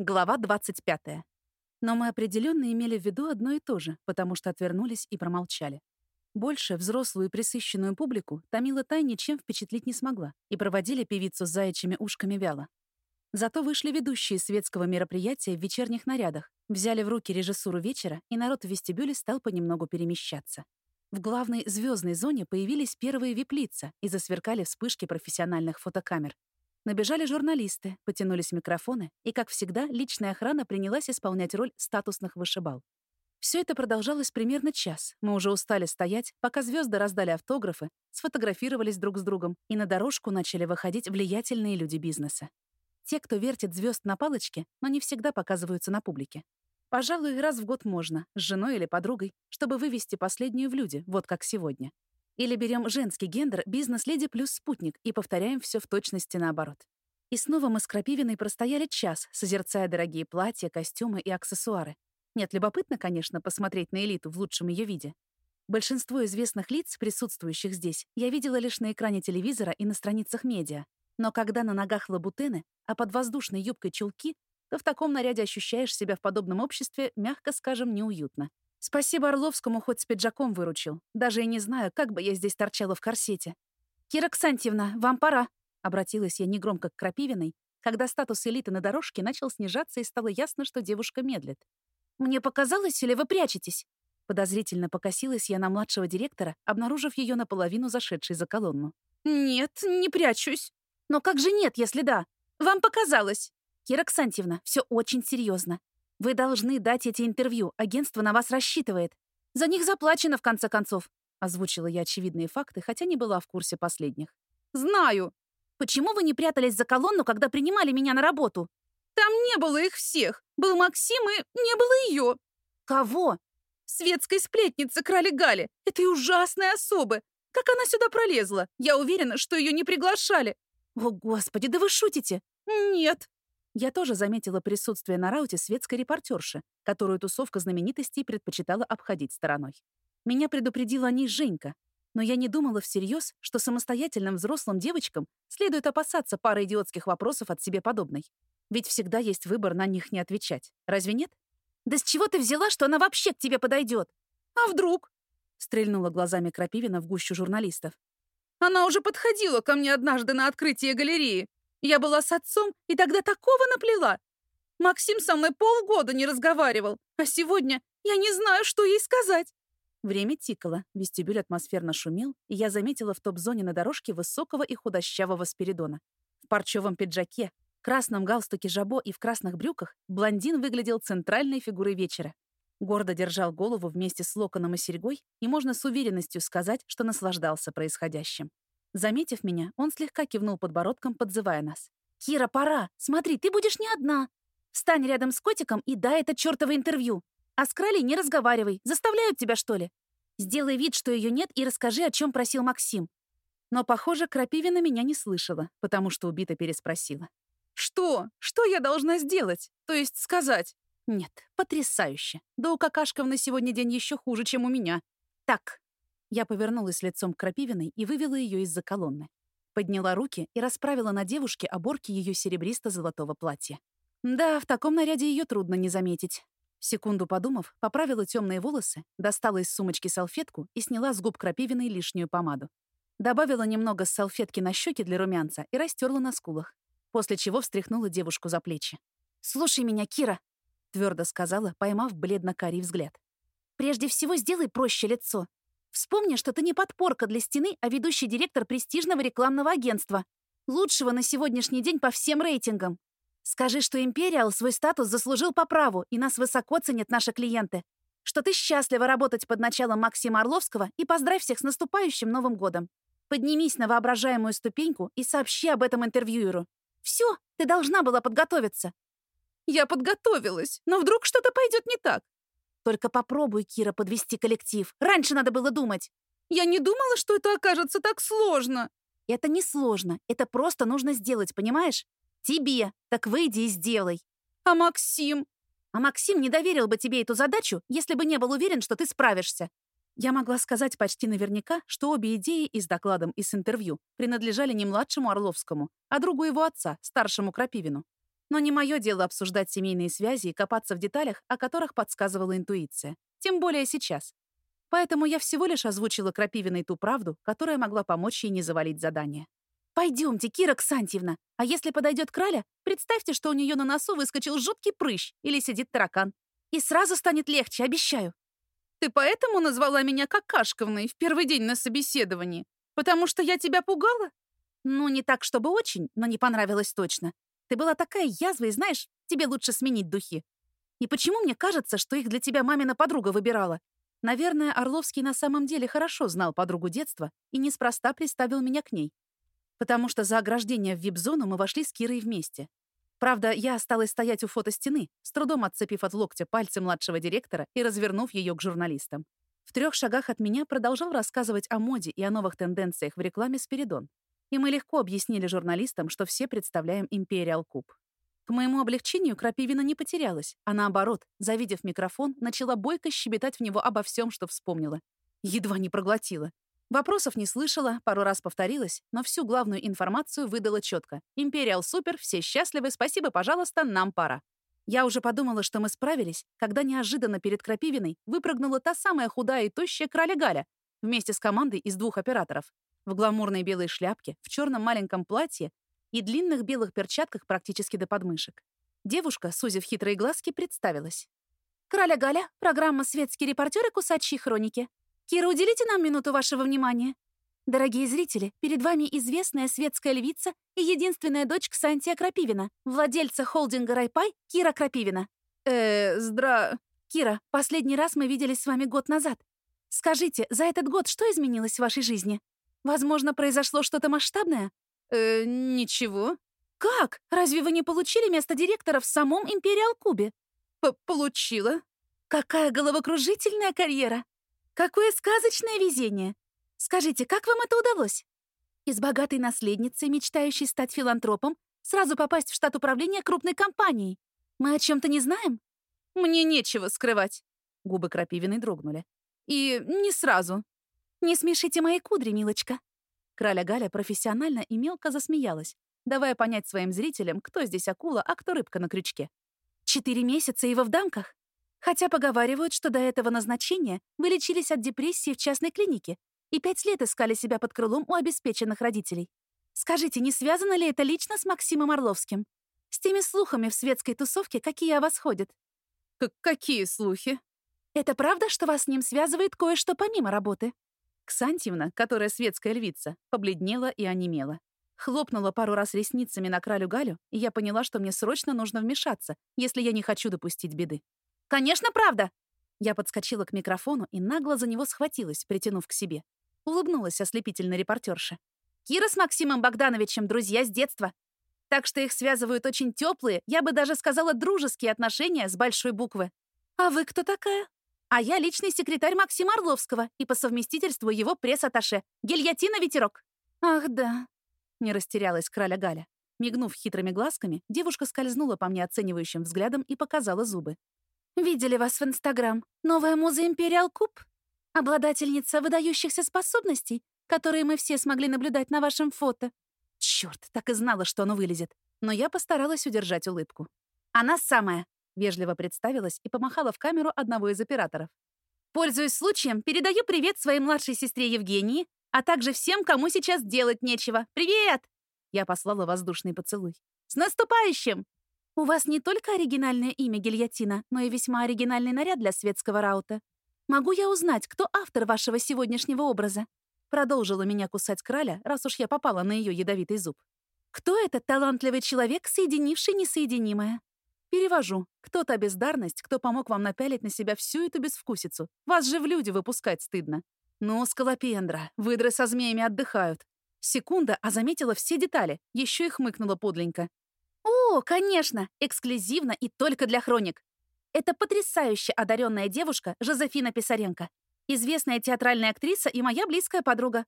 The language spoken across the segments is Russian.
Глава 25. Но мы определенно имели в виду одно и то же, потому что отвернулись и промолчали. Больше взрослую и присыщенную публику Томила Тай ничем впечатлить не смогла, и проводили певицу с заячьими ушками вяло. Зато вышли ведущие светского мероприятия в вечерних нарядах, взяли в руки режиссуру вечера, и народ в вестибюле стал понемногу перемещаться. В главной звездной зоне появились первые вип-лица и засверкали вспышки профессиональных фотокамер. Набежали журналисты, потянулись микрофоны, и, как всегда, личная охрана принялась исполнять роль статусных вышибал. Все это продолжалось примерно час. Мы уже устали стоять, пока звезды раздали автографы, сфотографировались друг с другом, и на дорожку начали выходить влиятельные люди бизнеса. Те, кто вертит звезд на палочке, но не всегда показываются на публике. Пожалуй, раз в год можно, с женой или подругой, чтобы вывести последнюю в люди, вот как сегодня. Или берем женский гендер «бизнес-леди плюс спутник» и повторяем все в точности наоборот. И снова мы с Крапивиной простояли час, созерцая дорогие платья, костюмы и аксессуары. Нет, любопытно, конечно, посмотреть на элиту в лучшем ее виде. Большинство известных лиц, присутствующих здесь, я видела лишь на экране телевизора и на страницах медиа. Но когда на ногах лабутены, а под воздушной юбкой чулки, то в таком наряде ощущаешь себя в подобном обществе, мягко скажем, неуютно. Спасибо Орловскому, хоть с пиджаком выручил. Даже и не знаю, как бы я здесь торчала в корсете. «Кира Ксантьевна, вам пора», — обратилась я негромко к Крапивиной, когда статус элиты на дорожке начал снижаться и стало ясно, что девушка медлит. «Мне показалось, или вы прячетесь?» Подозрительно покосилась я на младшего директора, обнаружив ее наполовину зашедшей за колонну. «Нет, не прячусь». «Но как же нет, если да? Вам показалось!» «Кира Ксантьевна, все очень серьезно. Вы должны дать эти интервью, агентство на вас рассчитывает. За них заплачено, в конце концов. Озвучила я очевидные факты, хотя не была в курсе последних. Знаю. Почему вы не прятались за колонну, когда принимали меня на работу? Там не было их всех. Был Максим и не было ее. Кого? Светской сплетницы крали Гали, этой ужасной особы. Как она сюда пролезла? Я уверена, что ее не приглашали. О, Господи, да вы шутите? Нет. Я тоже заметила присутствие на рауте светской репортерши, которую тусовка знаменитостей предпочитала обходить стороной. Меня предупредила о ней Женька, но я не думала всерьез, что самостоятельным взрослым девочкам следует опасаться пары идиотских вопросов от себе подобной. Ведь всегда есть выбор на них не отвечать. Разве нет? «Да с чего ты взяла, что она вообще к тебе подойдет? А вдруг?» Стрельнула глазами Крапивина в гущу журналистов. «Она уже подходила ко мне однажды на открытие галереи. Я была с отцом и тогда такого наплела. Максим со мной полгода не разговаривал, а сегодня я не знаю, что ей сказать. Время тикало, вестибюль атмосферно шумел, и я заметила в топ-зоне на дорожке высокого и худощавого Спиридона. В парчевом пиджаке, красном галстуке жабо и в красных брюках блондин выглядел центральной фигурой вечера. Гордо держал голову вместе с локоном и серьгой, и можно с уверенностью сказать, что наслаждался происходящим. Заметив меня, он слегка кивнул подбородком, подзывая нас. «Кира, пора! Смотри, ты будешь не одна! Встань рядом с котиком и дай это чёртово интервью! А с Кралей не разговаривай, заставляют тебя, что ли? Сделай вид, что ее нет, и расскажи, о чем просил Максим». Но, похоже, Крапивина меня не слышала, потому что убито переспросила. «Что? Что я должна сделать? То есть сказать?» «Нет, потрясающе. Да у какашков на сегодня день еще хуже, чем у меня. Так, я повернулась лицом к Крапивиной и вывела ее из-за колонны. Подняла руки и расправила на девушке оборки ее серебристо-золотого платья. Да, в таком наряде ее трудно не заметить. Секунду подумав, поправила темные волосы, достала из сумочки салфетку и сняла с губ Крапивиной лишнюю помаду. Добавила немного с салфетки на щеки для румянца и растерла на скулах, после чего встряхнула девушку за плечи. «Слушай меня, Кира!» — твердо сказала, поймав бледно-карий взгляд. «Прежде всего сделай проще лицо. Вспомни, что ты не подпорка для стены, а ведущий директор престижного рекламного агентства. Лучшего на сегодняшний день по всем рейтингам. Скажи, что Империал свой статус заслужил по праву, и нас высоко ценят наши клиенты. Что ты счастлива работать под началом Максима Орловского и поздравь всех с наступающим Новым годом. Поднимись на воображаемую ступеньку и сообщи об этом интервьюеру. Все, ты должна была подготовиться. Я подготовилась, но вдруг что-то пойдет не так. Только попробуй, Кира, подвести коллектив. Раньше надо было думать. Я не думала, что это окажется так сложно. Это не сложно. Это просто нужно сделать, понимаешь? Тебе. Так выйди и сделай. А Максим? А Максим не доверил бы тебе эту задачу, если бы не был уверен, что ты справишься. Я могла сказать почти наверняка, что обе идеи и с докладом, и с интервью принадлежали не младшему Орловскому, а другу его отца, старшему Крапивину. Но не мое дело обсуждать семейные связи и копаться в деталях, о которых подсказывала интуиция. Тем более сейчас. Поэтому я всего лишь озвучила Крапивиной ту правду, которая могла помочь ей не завалить задание. «Пойдемте, Кира Ксантьевна. А если подойдет краля, представьте, что у нее на носу выскочил жуткий прыщ или сидит таракан. И сразу станет легче, обещаю». «Ты поэтому назвала меня какашковной в первый день на собеседовании? Потому что я тебя пугала?» «Ну, не так, чтобы очень, но не понравилось точно. Ты была такая язва, и знаешь, тебе лучше сменить духи. И почему мне кажется, что их для тебя мамина подруга выбирала? Наверное, Орловский на самом деле хорошо знал подругу детства и неспроста приставил меня к ней. Потому что за ограждение в вип-зону мы вошли с Кирой вместе. Правда, я осталась стоять у фотостены, с трудом отцепив от локтя пальцы младшего директора и развернув ее к журналистам. В трех шагах от меня продолжал рассказывать о моде и о новых тенденциях в рекламе Спиридон. И мы легко объяснили журналистам, что все представляем Imperial Куб. К моему облегчению Крапивина не потерялась, а наоборот, завидев микрофон, начала бойко щебетать в него обо всем, что вспомнила. Едва не проглотила. Вопросов не слышала, пару раз повторилась, но всю главную информацию выдала четко. «Империал супер, все счастливы, спасибо, пожалуйста, нам пора». Я уже подумала, что мы справились, когда неожиданно перед Крапивиной выпрыгнула та самая худая и тощая краля Галя вместе с командой из двух операторов. В гламурной белой шляпке, в черном маленьком платье и длинных белых перчатках практически до подмышек. Девушка, сузив хитрые глазки, представилась. «Краля Галя, программа «Светские репортеры. Кусачьи хроники». Кира, уделите нам минуту вашего внимания. Дорогие зрители, перед вами известная светская львица и единственная дочь Ксантия Крапивина, владельца холдинга «Райпай» Кира Крапивина. Э, здра... Кира, последний раз мы виделись с вами год назад. Скажите, за этот год что изменилось в вашей жизни? Возможно, произошло что-то масштабное? Э, ничего. Как? Разве вы не получили место директора в самом Империал Кубе? П Получила. Какая головокружительная карьера! Какое сказочное везение! Скажите, как вам это удалось? Из богатой наследницы, мечтающей стать филантропом, сразу попасть в штат управления крупной компанией. Мы о чем-то не знаем? Мне нечего скрывать. Губы Крапивиной дрогнули. И не сразу. Не смешите мои кудри, милочка. Краля Галя профессионально и мелко засмеялась, давая понять своим зрителям, кто здесь акула, а кто рыбка на крючке. «Четыре месяца и во вдамках? Хотя поговаривают, что до этого назначения вы лечились от депрессии в частной клинике и пять лет искали себя под крылом у обеспеченных родителей. Скажите, не связано ли это лично с Максимом Орловским? С теми слухами в светской тусовке, какие о вас ходят?» К «Какие слухи?» «Это правда, что вас с ним связывает кое-что помимо работы?» Ксантьевна, которая светская львица, побледнела и онемела. Хлопнула пару раз ресницами на кралю Галю, и я поняла, что мне срочно нужно вмешаться, если я не хочу допустить беды. «Конечно, правда!» Я подскочила к микрофону и нагло за него схватилась, притянув к себе. Улыбнулась ослепительно репортерша. «Кира с Максимом Богдановичем друзья с детства. Так что их связывают очень теплые, я бы даже сказала, дружеские отношения с большой буквы. А вы кто такая?» А я личный секретарь Максима Орловского и по совместительству его пресс-атташе. Гильотина Ветерок. Ах, да. Не растерялась краля Галя. Мигнув хитрыми глазками, девушка скользнула по мне оценивающим взглядом и показала зубы. «Видели вас в Инстаграм. Новая муза Империал Куб? Обладательница выдающихся способностей, которые мы все смогли наблюдать на вашем фото. Чёрт, так и знала, что оно вылезет. Но я постаралась удержать улыбку. Она самая. Вежливо представилась и помахала в камеру одного из операторов. «Пользуясь случаем, передаю привет своей младшей сестре Евгении, а также всем, кому сейчас делать нечего. Привет!» Я послала воздушный поцелуй. «С наступающим!» «У вас не только оригинальное имя гильотина, но и весьма оригинальный наряд для светского раута. Могу я узнать, кто автор вашего сегодняшнего образа?» Продолжила меня кусать краля, раз уж я попала на ее ядовитый зуб. «Кто этот талантливый человек, соединивший несоединимое?» Перевожу. Кто-то бездарность, кто помог вам напялить на себя всю эту безвкусицу. Вас же в люди выпускать стыдно. Ну, скалопендра, выдры со змеями отдыхают. Секунда, а заметила все детали, еще и хмыкнула подленько. О, конечно, эксклюзивно и только для хроник. Это потрясающе одаренная девушка Жозефина Писаренко. Известная театральная актриса и моя близкая подруга.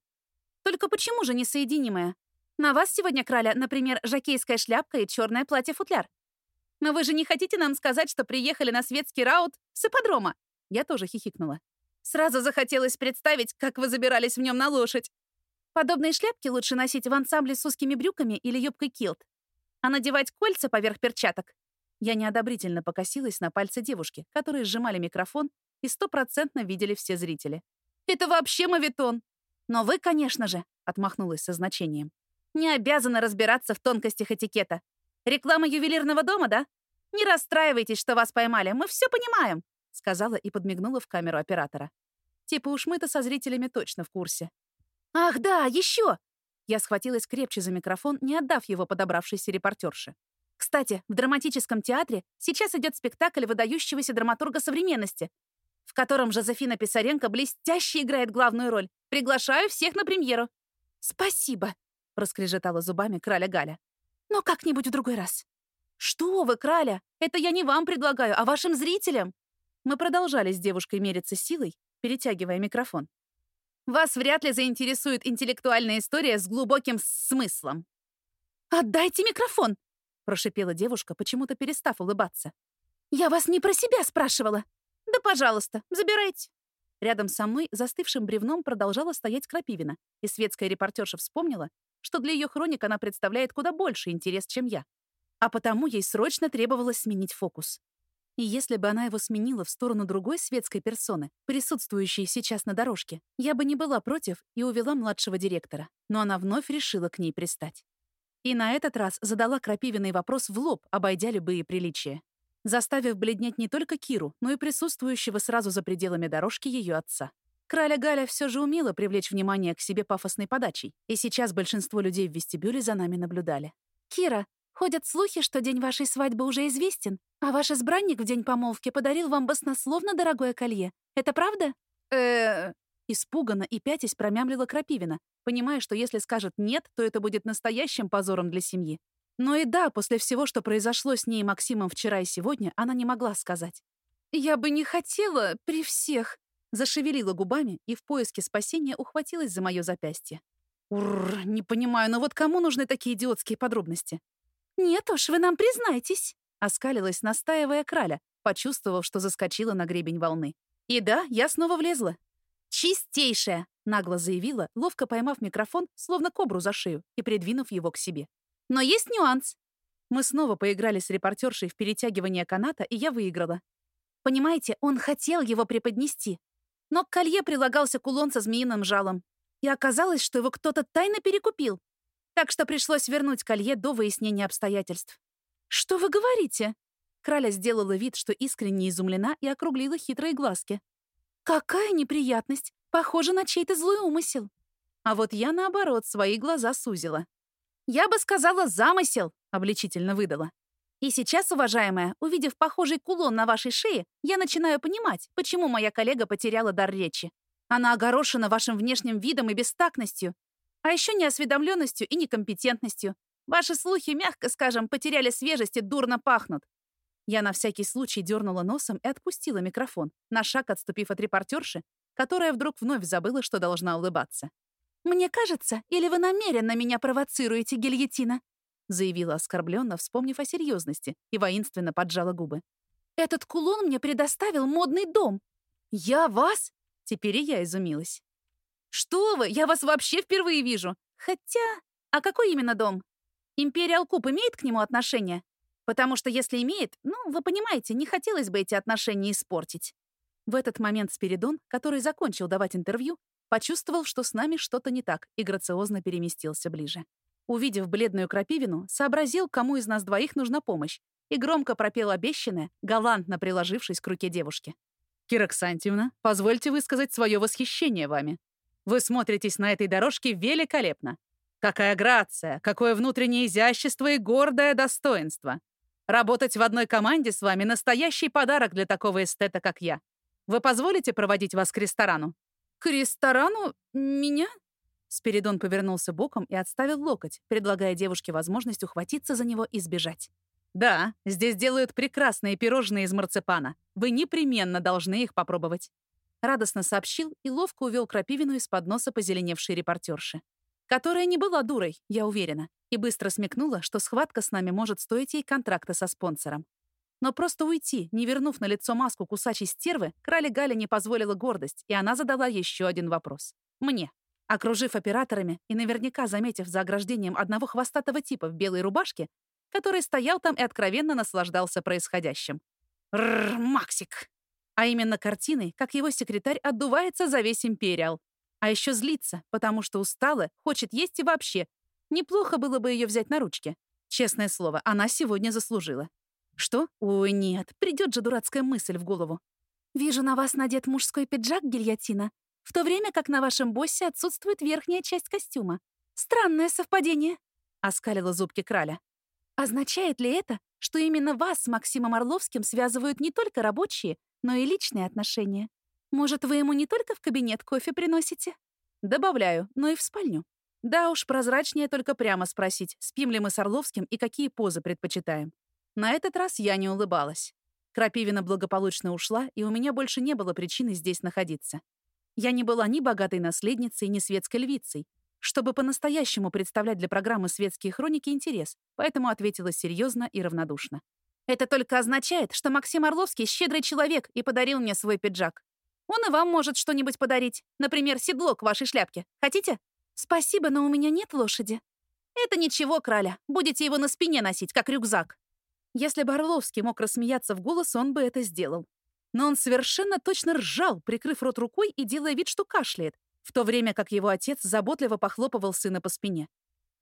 Только почему же несоединимая? На вас сегодня, краля, например, жакейская шляпка и черное платье-футляр. Но вы же не хотите нам сказать, что приехали на светский раут с ипподрома?» Я тоже хихикнула. Сразу захотелось представить, как вы забирались в нем на лошадь. Подобные шляпки лучше носить в ансамбле с узкими брюками или юбкой килт. А надевать кольца поверх перчаток? Я неодобрительно покосилась на пальцы девушки, которые сжимали микрофон и стопроцентно видели все зрители. «Это вообще мавитон!» «Но вы, конечно же», — отмахнулась со значением, «не обязаны разбираться в тонкостях этикета. Реклама ювелирного дома, да? Не расстраивайтесь, что вас поймали, мы все понимаем», — сказала и подмигнула в камеру оператора. Типа уж мы-то со зрителями точно в курсе. «Ах, да, еще!» Я схватилась крепче за микрофон, не отдав его подобравшейся репортерше. Кстати, в драматическом театре сейчас идет спектакль выдающегося драматурга современности, в котором Жозефина Писаренко блестяще играет главную роль. Приглашаю всех на премьеру. «Спасибо», — проскрежетала зубами краля Галя. «Но как-нибудь в другой раз». «Что вы, краля? Это я не вам предлагаю, а вашим зрителям». Мы продолжали с девушкой мериться силой, перетягивая микрофон. Вас вряд ли заинтересует интеллектуальная история с глубоким смыслом. «Отдайте микрофон!» — прошипела девушка, почему-то перестав улыбаться. «Я вас не про себя спрашивала!» «Да, пожалуйста, забирайте!» Рядом со мной застывшим бревном продолжала стоять Крапивина, и светская репортерша вспомнила, что для ее хроник она представляет куда больше интерес, чем я. А потому ей срочно требовалось сменить фокус. И если бы она его сменила в сторону другой светской персоны, присутствующей сейчас на дорожке, я бы не была против и увела младшего директора. Но она вновь решила к ней пристать. И на этот раз задала Крапивиной вопрос в лоб, обойдя любые приличия. Заставив бледнеть не только Киру, но и присутствующего сразу за пределами дорожки ее отца. Краля Галя все же умела привлечь внимание к себе пафосной подачей, и сейчас большинство людей в вестибюле за нами наблюдали. «Кира, ходят слухи, что день вашей свадьбы уже известен, а ваш избранник в день помолвки подарил вам баснословно дорогое колье. Это правда? э Испуганно и пятясь промямлила Крапивина, понимая, что если скажет «нет», то это будет настоящим позором для семьи. Но и да, после всего, что произошло с ней и Максимом вчера и сегодня, она не могла сказать. «Я бы не хотела при всех», зашевелила губами и в поиске спасения ухватилась за мое запястье. Урр, не понимаю, но вот кому нужны такие идиотские подробности? Нет уж, вы нам признайтесь. Оскалилась, настаивая краля, почувствовав, что заскочила на гребень волны. И да, я снова влезла. «Чистейшая!» — нагло заявила, ловко поймав микрофон, словно кобру за шею, и придвинув его к себе. «Но есть нюанс!» Мы снова поиграли с репортершей в перетягивание каната, и я выиграла. Понимаете, он хотел его преподнести. Но к колье прилагался кулон со змеиным жалом. И оказалось, что его кто-то тайно перекупил. Так что пришлось вернуть колье до выяснения обстоятельств. «Что вы говорите?» Краля сделала вид, что искренне изумлена и округлила хитрые глазки. «Какая неприятность! Похоже на чей-то злой умысел!» А вот я, наоборот, свои глаза сузила. «Я бы сказала, замысел!» — обличительно выдала. «И сейчас, уважаемая, увидев похожий кулон на вашей шее, я начинаю понимать, почему моя коллега потеряла дар речи. Она огорошена вашим внешним видом и бестактностью, а еще неосведомленностью и некомпетентностью. Ваши слухи, мягко скажем, потеряли свежесть и дурно пахнут. Я на всякий случай дернула носом и отпустила микрофон, на шаг отступив от репортерши, которая вдруг вновь забыла, что должна улыбаться. «Мне кажется, или вы намеренно меня провоцируете, гильотина?» Заявила оскорбленно, вспомнив о серьезности, и воинственно поджала губы. «Этот кулон мне предоставил модный дом. Я вас?» Теперь и я изумилась. «Что вы? Я вас вообще впервые вижу. Хотя... А какой именно дом? Империал Куб имеет к нему отношение? Потому что если имеет, ну, вы понимаете, не хотелось бы эти отношения испортить. В этот момент Спиридон, который закончил давать интервью, почувствовал, что с нами что-то не так, и грациозно переместился ближе. Увидев бледную крапивину, сообразил, кому из нас двоих нужна помощь, и громко пропел обещанное, галантно приложившись к руке девушки. «Кира Ксантьевна, позвольте высказать свое восхищение вами. Вы смотритесь на этой дорожке великолепно. Какая грация, какое внутреннее изящество и гордое достоинство. Работать в одной команде с вами — настоящий подарок для такого эстета, как я. Вы позволите проводить вас к ресторану?» «К ресторану? Меня?» Спиридон повернулся боком и отставил локоть, предлагая девушке возможность ухватиться за него и сбежать. «Да, здесь делают прекрасные пирожные из марципана. Вы непременно должны их попробовать». Радостно сообщил и ловко увел крапивину из-под носа позеленевшей репортерши которая не была дурой, я уверена, и быстро смекнула, что схватка с нами может стоить ей контракта со спонсором. Но просто уйти, не вернув на лицо маску кусачей стервы, крале Галя не позволила гордость, и она задала еще один вопрос. Мне. Окружив операторами и наверняка заметив за ограждением одного хвостатого типа в белой рубашке, который стоял там и откровенно наслаждался происходящим. Рррр, Максик! А именно картиной, как его секретарь отдувается за весь Империал. А еще злится, потому что устала, хочет есть и вообще. Неплохо было бы ее взять на ручки. Честное слово, она сегодня заслужила. Что? Ой, нет, придет же дурацкая мысль в голову. Вижу на вас надет мужской пиджак, гильотина, в то время как на вашем боссе отсутствует верхняя часть костюма. Странное совпадение, — оскалила зубки краля. Означает ли это, что именно вас с Максимом Орловским связывают не только рабочие, но и личные отношения? Может, вы ему не только в кабинет кофе приносите? Добавляю, но и в спальню. Да уж, прозрачнее только прямо спросить, спим ли мы с Орловским и какие позы предпочитаем. На этот раз я не улыбалась. Крапивина благополучно ушла, и у меня больше не было причины здесь находиться. Я не была ни богатой наследницей, ни светской львицей, чтобы по-настоящему представлять для программы «Светские хроники» интерес, поэтому ответила серьезно и равнодушно. «Это только означает, что Максим Орловский щедрый человек и подарил мне свой пиджак. Он и вам может что-нибудь подарить, например, седло к вашей шляпке. Хотите?» «Спасибо, но у меня нет лошади». «Это ничего, краля, будете его на спине носить, как рюкзак». Если бы Орловский мог рассмеяться в голос, он бы это сделал. Но он совершенно точно ржал, прикрыв рот рукой и делая вид, что кашляет, в то время как его отец заботливо похлопывал сына по спине.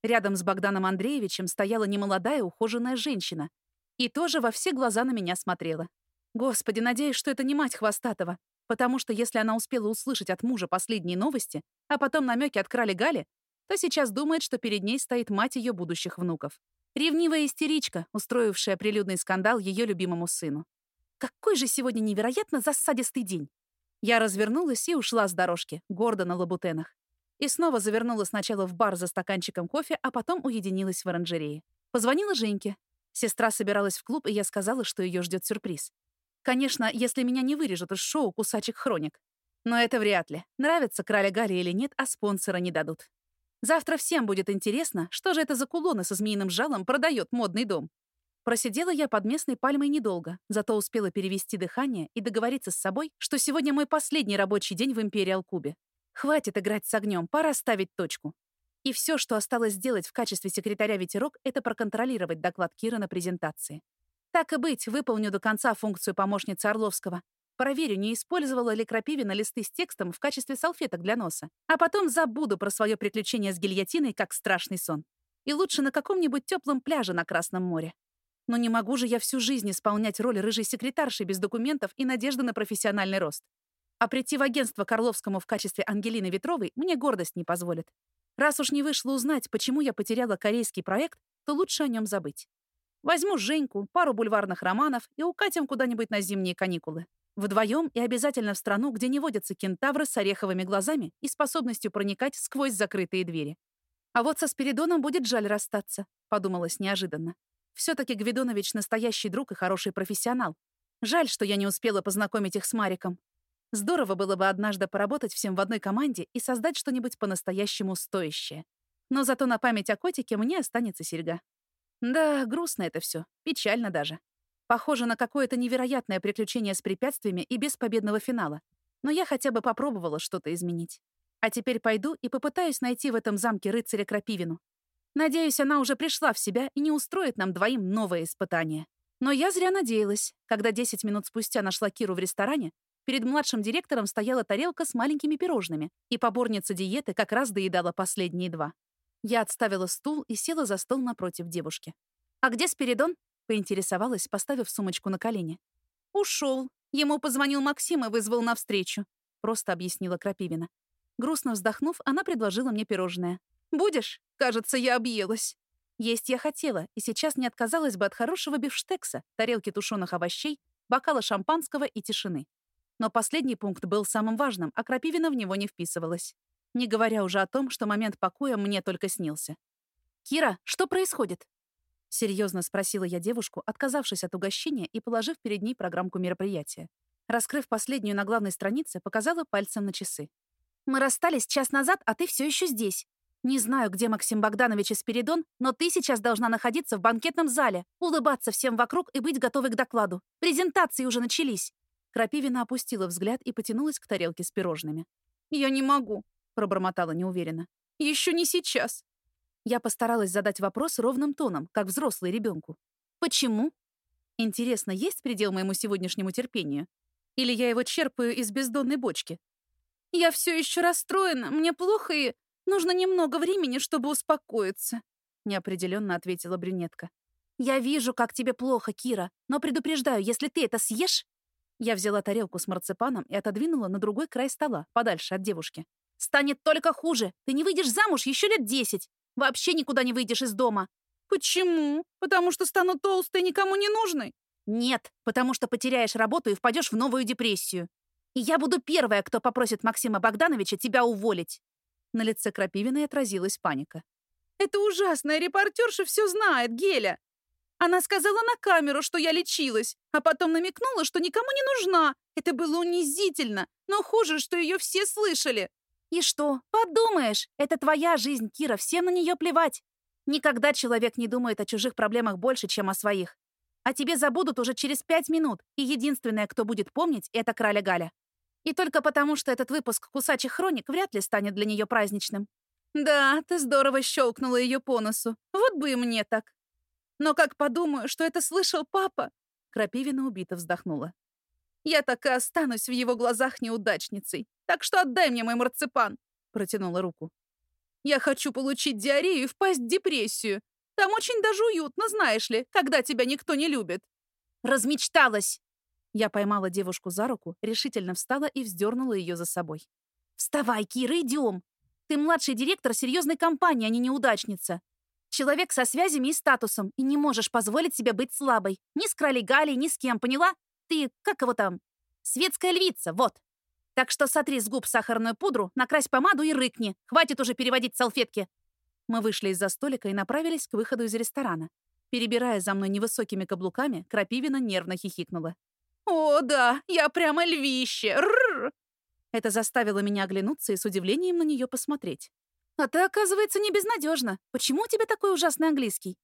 Рядом с Богданом Андреевичем стояла немолодая ухоженная женщина и тоже во все глаза на меня смотрела. Господи, надеюсь, что это не мать Хвостатого, потому что если она успела услышать от мужа последние новости, а потом намеки от крали Гали, то сейчас думает, что перед ней стоит мать ее будущих внуков. Ревнивая истеричка, устроившая прилюдный скандал ее любимому сыну. Какой же сегодня невероятно засадистый день. Я развернулась и ушла с дорожки, гордо на лабутенах. И снова завернула сначала в бар за стаканчиком кофе, а потом уединилась в оранжерее. Позвонила Женьке. Сестра собиралась в клуб, и я сказала, что ее ждет сюрприз. Конечно, если меня не вырежут из шоу «Кусачих хроник». Но это вряд ли. Нравится краля Гарри или нет, а спонсора не дадут. Завтра всем будет интересно, что же это за кулоны со змеиным жалом продает модный дом. Просидела я под местной пальмой недолго, зато успела перевести дыхание и договориться с собой, что сегодня мой последний рабочий день в Империал Кубе. Хватит играть с огнем, пора ставить точку. И все, что осталось сделать в качестве секретаря «Ветерок», это проконтролировать доклад Кира на презентации. Так и быть, выполню до конца функцию помощницы Орловского. Проверю, не использовала ли Крапивина листы с текстом в качестве салфеток для носа. А потом забуду про свое приключение с гильотиной, как страшный сон. И лучше на каком-нибудь теплом пляже на Красном море. Но не могу же я всю жизнь исполнять роль рыжей секретарши без документов и надежды на профессиональный рост. А прийти в агентство Карловскому в качестве Ангелины Ветровой мне гордость не позволит. Раз уж не вышло узнать, почему я потеряла корейский проект, то лучше о нем забыть. Возьму Женьку, пару бульварных романов и укатим куда-нибудь на зимние каникулы. Вдвоем и обязательно в страну, где не водятся кентавры с ореховыми глазами и способностью проникать сквозь закрытые двери. А вот со Спиридоном будет жаль расстаться, подумалось неожиданно. Все-таки Гвидонович настоящий друг и хороший профессионал. Жаль, что я не успела познакомить их с Мариком. Здорово было бы однажды поработать всем в одной команде и создать что-нибудь по-настоящему стоящее. Но зато на память о котике мне останется серьга. Да, грустно это все, печально даже. Похоже на какое-то невероятное приключение с препятствиями и без победного финала. Но я хотя бы попробовала что-то изменить. А теперь пойду и попытаюсь найти в этом замке рыцаря Крапивину. Надеюсь, она уже пришла в себя и не устроит нам двоим новое испытание. Но я зря надеялась. Когда 10 минут спустя нашла Киру в ресторане, перед младшим директором стояла тарелка с маленькими пирожными, и поборница диеты как раз доедала последние два. Я отставила стул и села за стол напротив девушки. «А где Спиридон?» — поинтересовалась, поставив сумочку на колени. «Ушел. Ему позвонил Максим и вызвал навстречу», — просто объяснила Крапивина. Грустно вздохнув, она предложила мне пирожное. «Будешь? Кажется, я объелась». Есть я хотела, и сейчас не отказалась бы от хорошего бифштекса, тарелки тушеных овощей, бокала шампанского и тишины. Но последний пункт был самым важным, а Крапивина в него не вписывалась. Не говоря уже о том, что момент покоя мне только снился. «Кира, что происходит?» Серьезно спросила я девушку, отказавшись от угощения и положив перед ней программку мероприятия. Раскрыв последнюю на главной странице, показала пальцем на часы. «Мы расстались час назад, а ты все еще здесь. Не знаю, где Максим Богданович и Спиридон, но ты сейчас должна находиться в банкетном зале, улыбаться всем вокруг и быть готовой к докладу. Презентации уже начались». Крапивина опустила взгляд и потянулась к тарелке с пирожными. «Я не могу», — пробормотала неуверенно. «Еще не сейчас». Я постаралась задать вопрос ровным тоном, как взрослый ребенку. «Почему?» Интересно, есть предел моему сегодняшнему терпению? Или я его черпаю из бездонной бочки? Я все еще расстроена, мне плохо и нужно немного времени, чтобы успокоиться, неопределенно ответила брюнетка. Я вижу, как тебе плохо, Кира, но предупреждаю, если ты это съешь... Я взяла тарелку с марципаном и отодвинула на другой край стола, подальше от девушки. «Станет только хуже. Ты не выйдешь замуж еще лет десять. Вообще никуда не выйдешь из дома. «Почему? Потому что стану толстой и никому не нужной?» «Нет, потому что потеряешь работу и впадешь в новую депрессию. И я буду первая, кто попросит Максима Богдановича тебя уволить». На лице Крапивиной отразилась паника. «Это ужасная репортерша все знает, Геля. Она сказала на камеру, что я лечилась, а потом намекнула, что никому не нужна. Это было унизительно, но хуже, что ее все слышали». «И что? Подумаешь, это твоя жизнь, Кира, всем на нее плевать. Никогда человек не думает о чужих проблемах больше, чем о своих. А тебе забудут уже через пять минут, и единственное, кто будет помнить, это краля Галя. И только потому, что этот выпуск «Кусачих хроник» вряд ли станет для нее праздничным. Да, ты здорово щелкнула ее по носу. Вот бы и мне так. Но как подумаю, что это слышал папа... Крапивина убито вздохнула. Я так и останусь в его глазах неудачницей. Так что отдай мне мой марципан. Протянула руку. Я хочу получить диарею и впасть в депрессию. Там очень даже уютно, знаешь ли, когда тебя никто не любит». «Размечталась!» Я поймала девушку за руку, решительно встала и вздернула ее за собой. «Вставай, Кира, идем! Ты младший директор серьезной компании, а не неудачница. Человек со связями и статусом, и не можешь позволить себе быть слабой. Ни с Кралей Галей, ни с кем, поняла? Ты, как его там? Светская львица, вот. Так что сотри с губ сахарную пудру, накрась помаду и рыкни. Хватит уже переводить салфетки. Мы вышли из-за столика и направились к выходу из ресторана. Перебирая за мной невысокими каблуками, Крапивина нервно хихикнула. «О, да, я прямо львище! Рррр!» Это заставило меня оглянуться и с удивлением на нее посмотреть. «А ты, оказывается, не безнадежна. Почему у тебя такой ужасный английский?»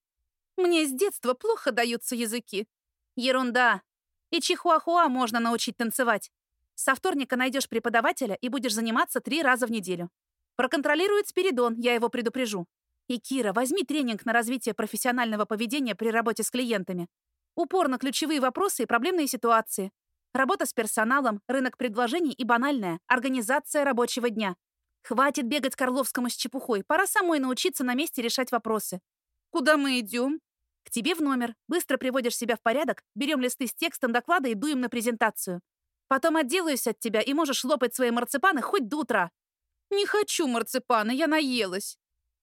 «Мне с детства плохо даются языки». «Ерунда. И чихуахуа можно научить танцевать. Со вторника найдешь преподавателя и будешь заниматься три раза в неделю. Проконтролирует Спиридон, я его предупрежу. И, Кира, возьми тренинг на развитие профессионального поведения при работе с клиентами. Упор на ключевые вопросы и проблемные ситуации. Работа с персоналом, рынок предложений и банальная организация рабочего дня. Хватит бегать к с чепухой, пора самой научиться на месте решать вопросы. Куда мы идем? К тебе в номер. Быстро приводишь себя в порядок, берем листы с текстом доклада и дуем на презентацию. Потом отделаюсь от тебя, и можешь лопать свои марципаны хоть до утра». «Не хочу марципаны, я наелась.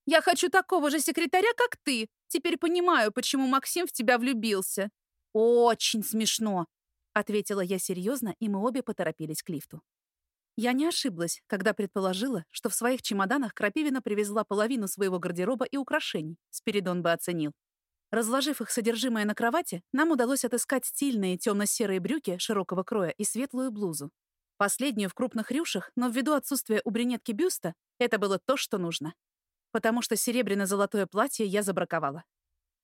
Я хочу такого же секретаря, как ты. Теперь понимаю, почему Максим в тебя влюбился». «Очень смешно», — ответила я серьезно, и мы обе поторопились к лифту. Я не ошиблась, когда предположила, что в своих чемоданах Крапивина привезла половину своего гардероба и украшений, Спиридон бы оценил. Разложив их содержимое на кровати, нам удалось отыскать стильные темно-серые брюки широкого кроя и светлую блузу. Последнюю в крупных рюшах, но ввиду отсутствия у брюнетки бюста, это было то, что нужно. Потому что серебряно-золотое платье я забраковала.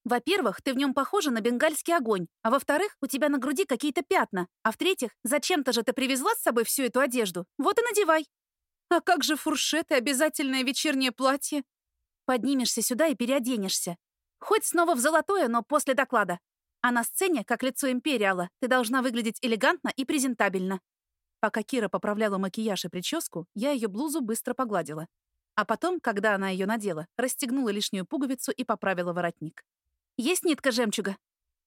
Во-первых, ты в нем похожа на бенгальский огонь, а во-вторых, у тебя на груди какие-то пятна, а в-третьих, зачем-то же ты привезла с собой всю эту одежду. Вот и надевай. А как же фуршет и обязательное вечернее платье? Поднимешься сюда и переоденешься. Хоть снова в золотое, но после доклада. А на сцене, как лицо империала, ты должна выглядеть элегантно и презентабельно. Пока Кира поправляла макияж и прическу, я ее блузу быстро погладила. А потом, когда она ее надела, расстегнула лишнюю пуговицу и поправила воротник. «Есть нитка жемчуга?»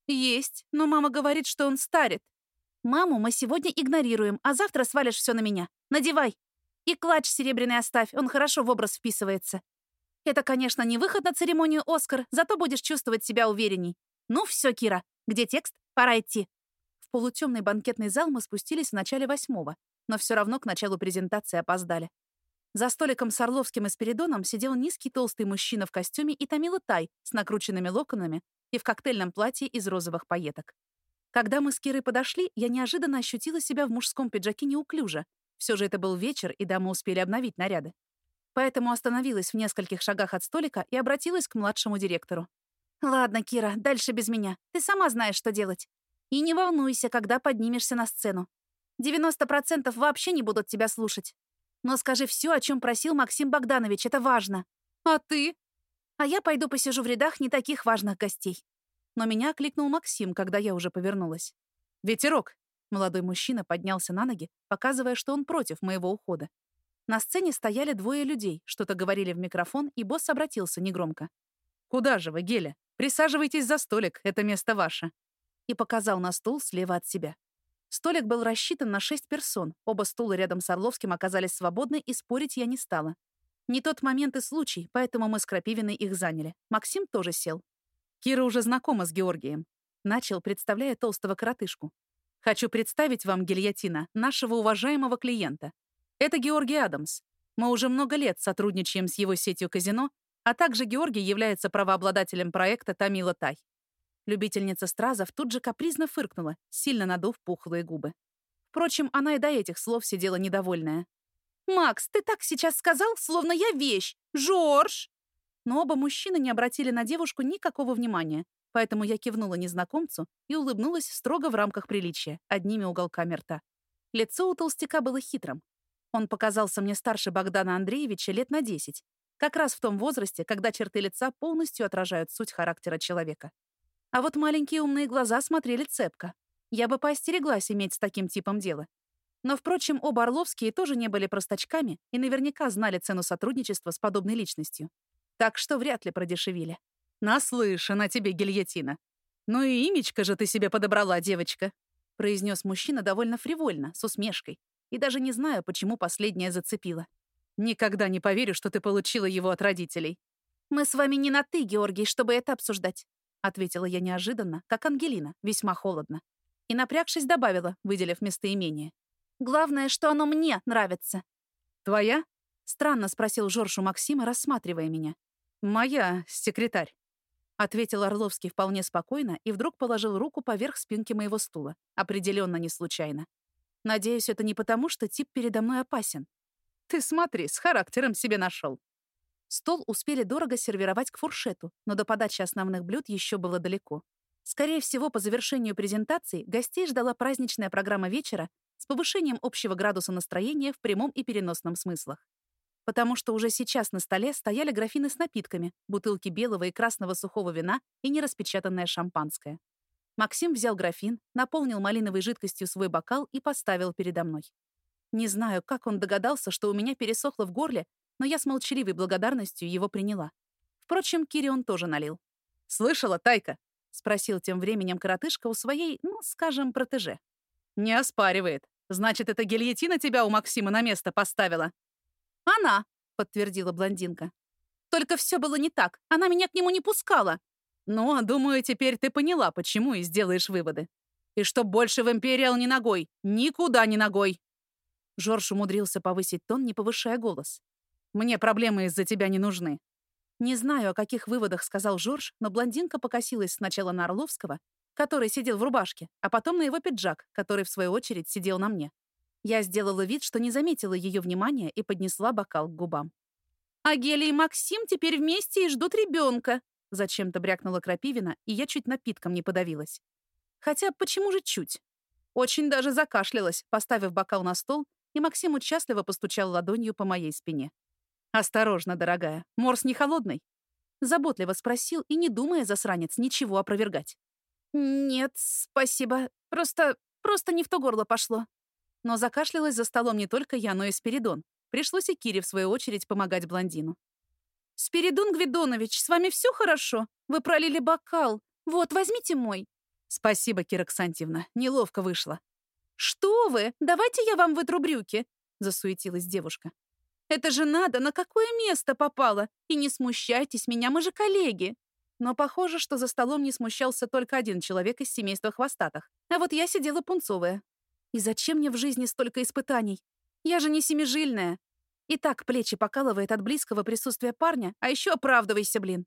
«Есть, но мама говорит, что он старит». «Маму мы сегодня игнорируем, а завтра свалишь все на меня. Надевай. И клатч серебряный оставь, он хорошо в образ вписывается. Это, конечно, не выход на церемонию «Оскар», зато будешь чувствовать себя уверенней. Ну все, Кира, где текст? Пора идти. В полутемный банкетный зал мы спустились в начале восьмого, но все равно к началу презентации опоздали. За столиком с Орловским и Спиридоном сидел низкий толстый мужчина в костюме и томила тай с накрученными локонами и в коктейльном платье из розовых пайеток. Когда мы с Кирой подошли, я неожиданно ощутила себя в мужском пиджаке неуклюже. Все же это был вечер, и дамы успели обновить наряды. Поэтому остановилась в нескольких шагах от столика и обратилась к младшему директору. «Ладно, Кира, дальше без меня. Ты сама знаешь, что делать. И не волнуйся, когда поднимешься на сцену. 90% вообще не будут тебя слушать. Но скажи все, о чем просил Максим Богданович, это важно. А ты? А я пойду посижу в рядах не таких важных гостей. Но меня окликнул Максим, когда я уже повернулась. «Ветерок!» Молодой мужчина поднялся на ноги, показывая, что он против моего ухода. На сцене стояли двое людей, что-то говорили в микрофон, и босс обратился негромко. «Куда же вы, Геля? Присаживайтесь за столик, это место ваше». И показал на стул слева от себя. Столик был рассчитан на шесть персон, оба стула рядом с Орловским оказались свободны, и спорить я не стала. Не тот момент и случай, поэтому мы с Крапивиной их заняли. Максим тоже сел. Кира уже знакома с Георгием. Начал, представляя толстого коротышку. Хочу представить вам, гильотина, нашего уважаемого клиента. Это Георгий Адамс. Мы уже много лет сотрудничаем с его сетью казино, а также Георгий является правообладателем проекта «Тамила Тай». Любительница стразов тут же капризно фыркнула, сильно надув пухлые губы. Впрочем, она и до этих слов сидела недовольная. «Макс, ты так сейчас сказал, словно я вещь! Жорж!» Но оба мужчины не обратили на девушку никакого внимания, Поэтому я кивнула незнакомцу и улыбнулась строго в рамках приличия, одними уголками рта. Лицо у толстяка было хитрым. Он показался мне старше Богдана Андреевича лет на десять, как раз в том возрасте, когда черты лица полностью отражают суть характера человека. А вот маленькие умные глаза смотрели цепко. Я бы поостереглась иметь с таким типом дело. Но, впрочем, оба Орловские тоже не были простачками и наверняка знали цену сотрудничества с подобной личностью. Так что вряд ли продешевили. «Наслышана тебе, гильотина. Ну и имечко же ты себе подобрала, девочка», произнес мужчина довольно фривольно, с усмешкой, и даже не знаю, почему последнее зацепило. «Никогда не поверю, что ты получила его от родителей». «Мы с вами не на «ты», Георгий, чтобы это обсуждать», ответила я неожиданно, как Ангелина, весьма холодно. И, напрягшись, добавила, выделив местоимение. «Главное, что оно мне нравится». «Твоя?» Странно спросил Жорж у Максима, рассматривая меня. «Моя, секретарь» ответил Орловский вполне спокойно и вдруг положил руку поверх спинки моего стула. Определенно не случайно. Надеюсь, это не потому, что тип передо мной опасен. Ты смотри, с характером себе нашел. Стол успели дорого сервировать к фуршету, но до подачи основных блюд еще было далеко. Скорее всего, по завершению презентации гостей ждала праздничная программа вечера с повышением общего градуса настроения в прямом и переносном смыслах потому что уже сейчас на столе стояли графины с напитками, бутылки белого и красного сухого вина и нераспечатанное шампанское. Максим взял графин, наполнил малиновой жидкостью свой бокал и поставил передо мной. Не знаю, как он догадался, что у меня пересохло в горле, но я с молчаливой благодарностью его приняла. Впрочем, Кире он тоже налил. «Слышала, Тайка?» — спросил тем временем коротышка у своей, ну, скажем, протеже. «Не оспаривает. Значит, эта гильотина тебя у Максима на место поставила?» «Она», — подтвердила блондинка. «Только все было не так. Она меня к нему не пускала». «Ну, а думаю, теперь ты поняла, почему, и сделаешь выводы. И чтоб больше в Империал не ногой. Никуда не ногой». Жорж умудрился повысить тон, не повышая голос. «Мне проблемы из-за тебя не нужны». Не знаю, о каких выводах сказал Жорж, но блондинка покосилась сначала на Орловского, который сидел в рубашке, а потом на его пиджак, который, в свою очередь, сидел на мне. Я сделала вид, что не заметила ее внимания и поднесла бокал к губам. «А Геля и Максим теперь вместе и ждут ребенка», зачем-то брякнула Крапивина, и я чуть напитком не подавилась. Хотя почему же чуть? Очень даже закашлялась, поставив бокал на стол, и Максим участливо постучал ладонью по моей спине. «Осторожно, дорогая, морс не холодный?» Заботливо спросил и, не думая, засранец, ничего опровергать. «Нет, спасибо. Просто... просто не в то горло пошло», но закашлялась за столом не только я, но и Спиридон. Пришлось и Кире, в свою очередь, помогать блондину. «Спиридон Гвидонович, с вами все хорошо? Вы пролили бокал. Вот, возьмите мой». «Спасибо, Кира Ксантьевна. Неловко вышло». «Что вы? Давайте я вам вытру брюки», — засуетилась девушка. «Это же надо, на какое место попало? И не смущайтесь меня, мы же коллеги». Но похоже, что за столом не смущался только один человек из семейства хвостатых. А вот я сидела пунцовая, и зачем мне в жизни столько испытаний? Я же не семижильная. И так плечи покалывает от близкого присутствия парня, а еще оправдывайся, блин.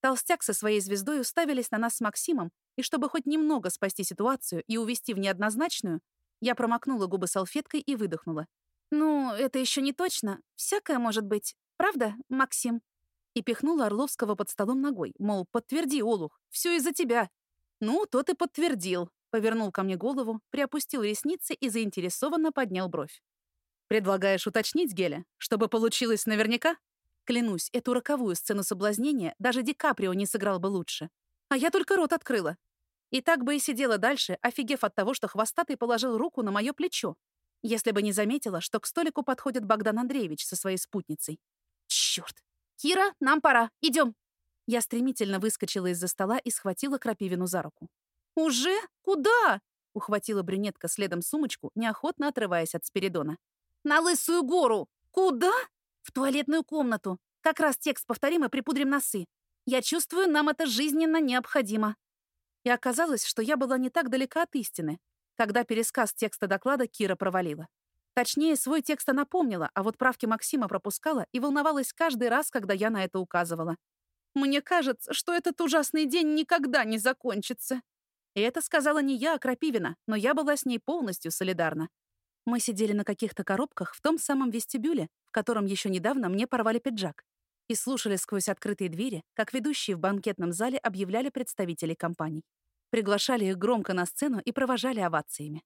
Толстяк со своей звездой уставились на нас с Максимом, и чтобы хоть немного спасти ситуацию и увести в неоднозначную, я промокнула губы салфеткой и выдохнула. «Ну, это еще не точно. Всякое может быть. Правда, Максим?» И пихнула Орловского под столом ногой, мол, подтверди, Олух, все из-за тебя. Ну, тот и подтвердил, Повернул ко мне голову, приопустил ресницы и заинтересованно поднял бровь. «Предлагаешь уточнить, Геля, чтобы получилось наверняка?» Клянусь, эту роковую сцену соблазнения даже Ди Каприо не сыграл бы лучше. А я только рот открыла. И так бы и сидела дальше, офигев от того, что хвостатый положил руку на мое плечо, если бы не заметила, что к столику подходит Богдан Андреевич со своей спутницей. Черт! Кира, нам пора, идем. Я стремительно выскочила из-за стола и схватила Крапивину за руку. «Уже? Куда?» — ухватила брюнетка следом сумочку, неохотно отрываясь от Спиридона. «На Лысую гору! Куда?» «В туалетную комнату. Как раз текст повторим и припудрим носы. Я чувствую, нам это жизненно необходимо». И оказалось, что я была не так далека от истины, когда пересказ текста доклада Кира провалила. Точнее, свой текст она помнила, а вот правки Максима пропускала и волновалась каждый раз, когда я на это указывала. «Мне кажется, что этот ужасный день никогда не закончится». И это сказала не я, а Крапивина, но я была с ней полностью солидарна. Мы сидели на каких-то коробках в том самом вестибюле, в котором еще недавно мне порвали пиджак, и слушали сквозь открытые двери, как ведущие в банкетном зале объявляли представителей компаний. Приглашали их громко на сцену и провожали овациями.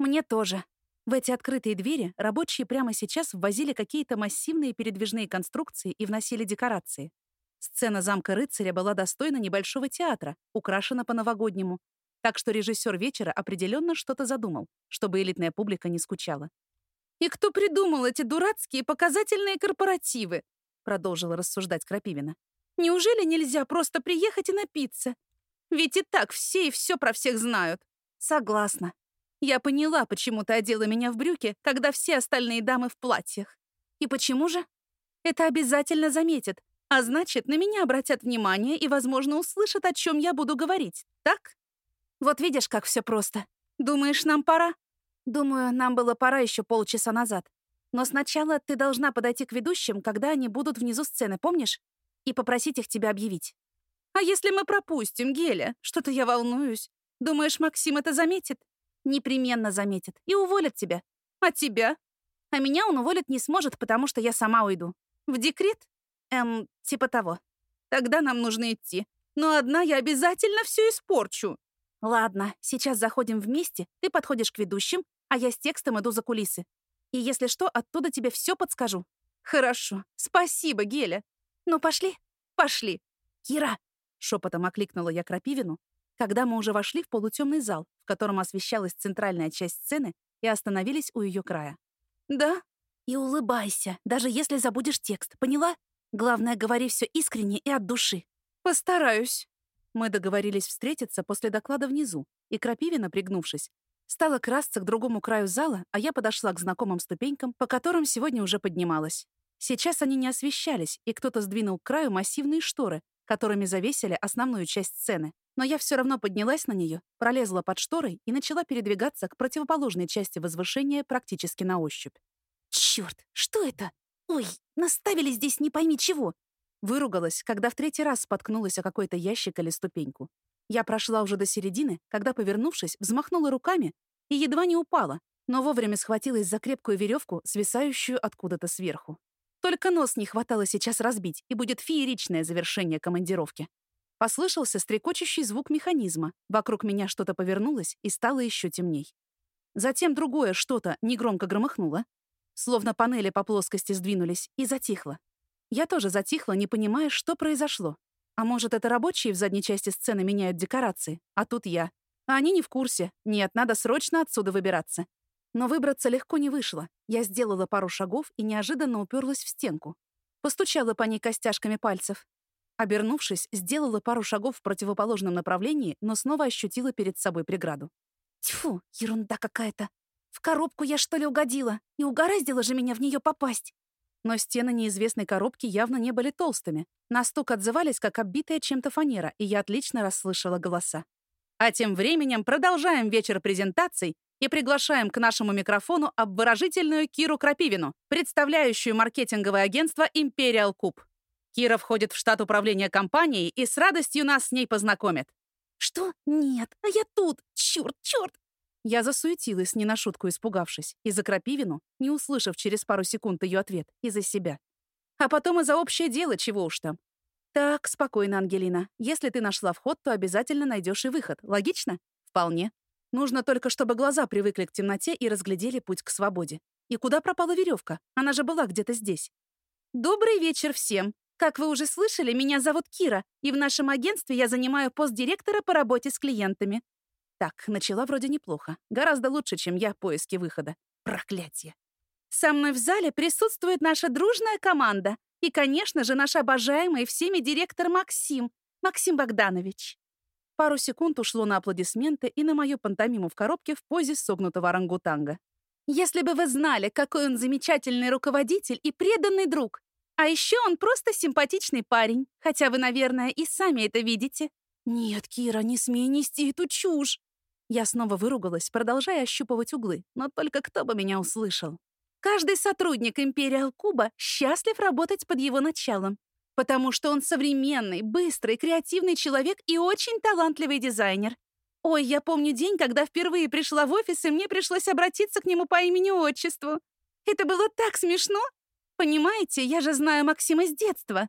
Мне тоже. В эти открытые двери рабочие прямо сейчас ввозили какие-то массивные передвижные конструкции и вносили декорации. Сцена замка рыцаря была достойна небольшого театра, украшена по-новогоднему, так что режиссер вечера определенно что-то задумал, чтобы элитная публика не скучала. «И кто придумал эти дурацкие показательные корпоративы?» продолжила рассуждать Крапивина. «Неужели нельзя просто приехать и напиться? Ведь и так все и все про всех знают». «Согласна». Я поняла, почему ты одела меня в брюки, когда все остальные дамы в платьях. И почему же? Это обязательно заметят, а значит, на меня обратят внимание и, возможно, услышат, о чем я буду говорить, так? Вот видишь, как все просто. Думаешь, нам пора? Думаю, нам было пора еще полчаса назад. Но сначала ты должна подойти к ведущим, когда они будут внизу сцены, помнишь? И попросить их тебя объявить. А если мы пропустим, Геля? Что-то я волнуюсь. Думаешь, Максим это заметит? Непременно заметит. И уволят тебя. А тебя? А меня он уволить не сможет, потому что я сама уйду. В декрет? Эм, типа того. Тогда нам нужно идти. Но одна я обязательно все испорчу. Ладно, сейчас заходим вместе, ты подходишь к ведущим, а я с текстом иду за кулисы. И если что, оттуда тебе все подскажу. Хорошо. Спасибо, Геля. Ну, пошли. Пошли. Кира, шепотом окликнула я Крапивину, когда мы уже вошли в полутемный зал, в котором освещалась центральная часть сцены, и остановились у ее края. Да? И улыбайся, даже если забудешь текст, поняла? Главное, говори все искренне и от души. Постараюсь. Мы договорились встретиться после доклада внизу, и Крапивина, пригнувшись, стала красться к другому краю зала, а я подошла к знакомым ступенькам, по которым сегодня уже поднималась. Сейчас они не освещались, и кто-то сдвинул к краю массивные шторы, которыми завесили основную часть сцены. Но я все равно поднялась на нее, пролезла под шторой и начала передвигаться к противоположной части возвышения практически на ощупь. Черт, что это? Ой, наставили здесь не пойми чего. Выругалась, когда в третий раз споткнулась о какой-то ящик или ступеньку. Я прошла уже до середины, когда, повернувшись, взмахнула руками и едва не упала, но вовремя схватилась за крепкую веревку, свисающую откуда-то сверху. Только нос не хватало сейчас разбить, и будет фееричное завершение командировки. Послышался стрекочущий звук механизма. Вокруг меня что-то повернулось и стало еще темней. Затем другое что-то негромко громыхнуло, словно панели по плоскости сдвинулись, и затихло. Я тоже затихла, не понимая, что произошло. А может, это рабочие в задней части сцены меняют декорации, а тут я. А они не в курсе. Нет, надо срочно отсюда выбираться. Но выбраться легко не вышло. Я сделала пару шагов и неожиданно уперлась в стенку. Постучала по ней костяшками пальцев. Обернувшись, сделала пару шагов в противоположном направлении, но снова ощутила перед собой преграду. Тьфу, ерунда какая-то. В коробку я что ли угодила? И угораздило же меня в нее попасть. Но стены неизвестной коробки явно не были толстыми. На стук отзывались, как оббитая чем-то фанера, и я отлично расслышала голоса. А тем временем продолжаем вечер презентаций и приглашаем к нашему микрофону обворожительную Киру Крапивину, представляющую маркетинговое агентство Imperial Куб. Кира входит в штат управления компанией и с радостью нас с ней познакомит. «Что? Нет, а я тут! Чёрт, чёрт!» Я засуетилась, не на шутку испугавшись, и за Крапивину, не услышав через пару секунд ее ответ, и за себя. А потом и за общее дело, чего уж там. Так, спокойно, Ангелина. Если ты нашла вход, то обязательно найдешь и выход. Логично? Вполне. Нужно только, чтобы глаза привыкли к темноте и разглядели путь к свободе. И куда пропала веревка? Она же была где-то здесь. Добрый вечер всем. Как вы уже слышали, меня зовут Кира, и в нашем агентстве я занимаю пост директора по работе с клиентами. Так, начала вроде неплохо. Гораздо лучше, чем я поиски выхода. Проклятие. Со мной в зале присутствует наша дружная команда. И, конечно же, наш обожаемый всеми директор Максим. Максим Богданович. Пару секунд ушло на аплодисменты и на мою пантомиму в коробке в позе согнутого орангутанга. Если бы вы знали, какой он замечательный руководитель и преданный друг. А еще он просто симпатичный парень, хотя вы, наверное, и сами это видите. Нет, Кира, не смей нести эту чушь. Я снова выругалась, продолжая ощупывать углы, но только кто бы меня услышал. Каждый сотрудник Империал Куба счастлив работать под его началом, потому что он современный, быстрый, креативный человек и очень талантливый дизайнер. Ой, я помню день, когда впервые пришла в офис, и мне пришлось обратиться к нему по имени-отчеству. Это было так смешно. Понимаете, я же знаю Максима с детства.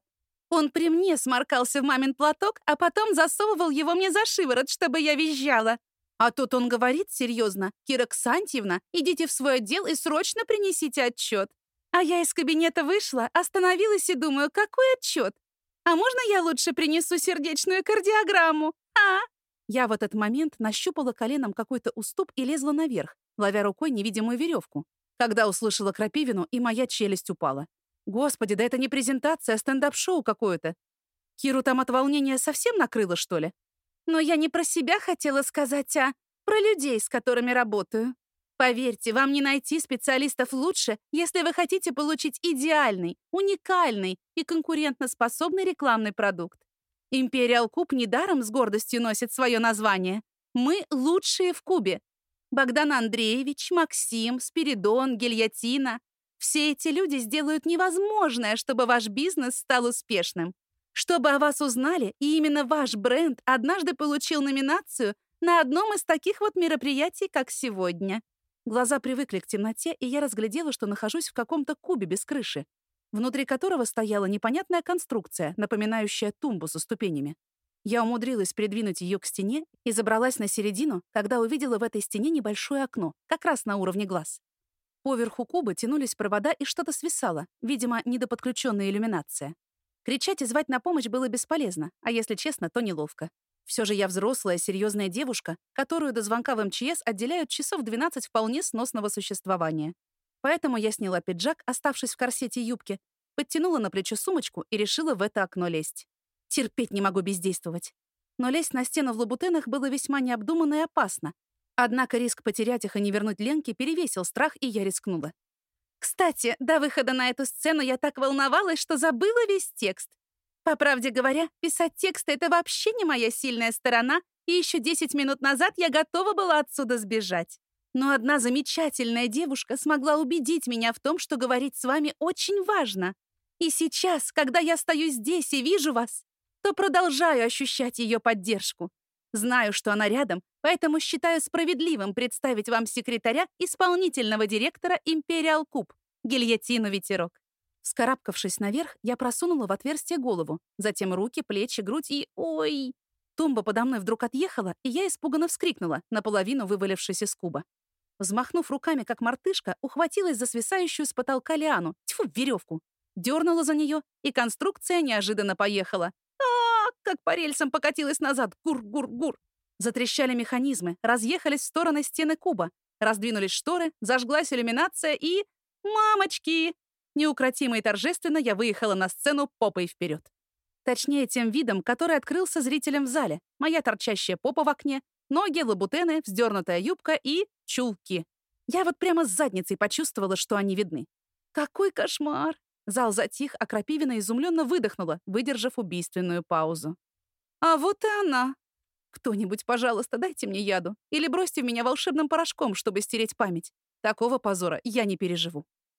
Он при мне сморкался в мамин платок, а потом засовывал его мне за шиворот, чтобы я визжала. А тут он говорит серьезно, «Кира Ксантьевна, идите в свой отдел и срочно принесите отчет». А я из кабинета вышла, остановилась и думаю, какой отчет? А можно я лучше принесу сердечную кардиограмму? А? Я в этот момент нащупала коленом какой-то уступ и лезла наверх, ловя рукой невидимую веревку. Когда услышала крапивину, и моя челюсть упала. Господи, да это не презентация, а стендап-шоу какое-то. Киру там от волнения совсем накрыло, что ли? Но я не про себя хотела сказать, а про людей, с которыми работаю. Поверьте, вам не найти специалистов лучше, если вы хотите получить идеальный, уникальный и конкурентоспособный рекламный продукт. Империал Куб недаром с гордостью носит свое название. Мы лучшие в Кубе. Богдан Андреевич, Максим, Спиридон, Гильотина. Все эти люди сделают невозможное, чтобы ваш бизнес стал успешным чтобы о вас узнали, и именно ваш бренд однажды получил номинацию на одном из таких вот мероприятий, как сегодня. Глаза привыкли к темноте, и я разглядела, что нахожусь в каком-то кубе без крыши, внутри которого стояла непонятная конструкция, напоминающая тумбу со ступенями. Я умудрилась придвинуть ее к стене и забралась на середину, когда увидела в этой стене небольшое окно, как раз на уровне глаз. Поверху куба тянулись провода и что-то свисало, видимо, недоподключенная иллюминация. Кричать и звать на помощь было бесполезно, а если честно, то неловко. Все же я взрослая, серьезная девушка, которую до звонка в МЧС отделяют часов 12 вполне сносного существования. Поэтому я сняла пиджак, оставшись в корсете юбки, подтянула на плечо сумочку и решила в это окно лезть. Терпеть не могу бездействовать. Но лезть на стену в лабутенах было весьма необдуманно и опасно. Однако риск потерять их и не вернуть Ленке перевесил страх, и я рискнула. Кстати, до выхода на эту сцену я так волновалась, что забыла весь текст. По правде говоря, писать тексты — это вообще не моя сильная сторона, и еще 10 минут назад я готова была отсюда сбежать. Но одна замечательная девушка смогла убедить меня в том, что говорить с вами очень важно. И сейчас, когда я стою здесь и вижу вас, то продолжаю ощущать ее поддержку. Знаю, что она рядом, поэтому считаю справедливым представить вам секретаря исполнительного директора Imperial Куб, гильотину ветерок. Скарабкавшись наверх, я просунула в отверстие голову, затем руки, плечи, грудь и... Ой! Тумба подо мной вдруг отъехала, и я испуганно вскрикнула, наполовину вывалившись из куба. Взмахнув руками, как мартышка, ухватилась за свисающую с потолка лиану, тьфу, веревку, дернула за нее, и конструкция неожиданно поехала как по рельсам покатилась назад. Гур-гур-гур. Затрещали механизмы, разъехались в стороны стены куба, раздвинулись шторы, зажглась иллюминация и... Мамочки! Неукротимо и торжественно я выехала на сцену попой вперед. Точнее, тем видом, который открылся зрителям в зале. Моя торчащая попа в окне, ноги, лабутены, вздернутая юбка и чулки. Я вот прямо с задницей почувствовала, что они видны. Какой кошмар! Зал затих, а Крапивина изумленно выдохнула, выдержав убийственную паузу. «А вот и она! Кто-нибудь, пожалуйста, дайте мне яду или бросьте в меня волшебным порошком, чтобы стереть память. Такого позора я не переживу».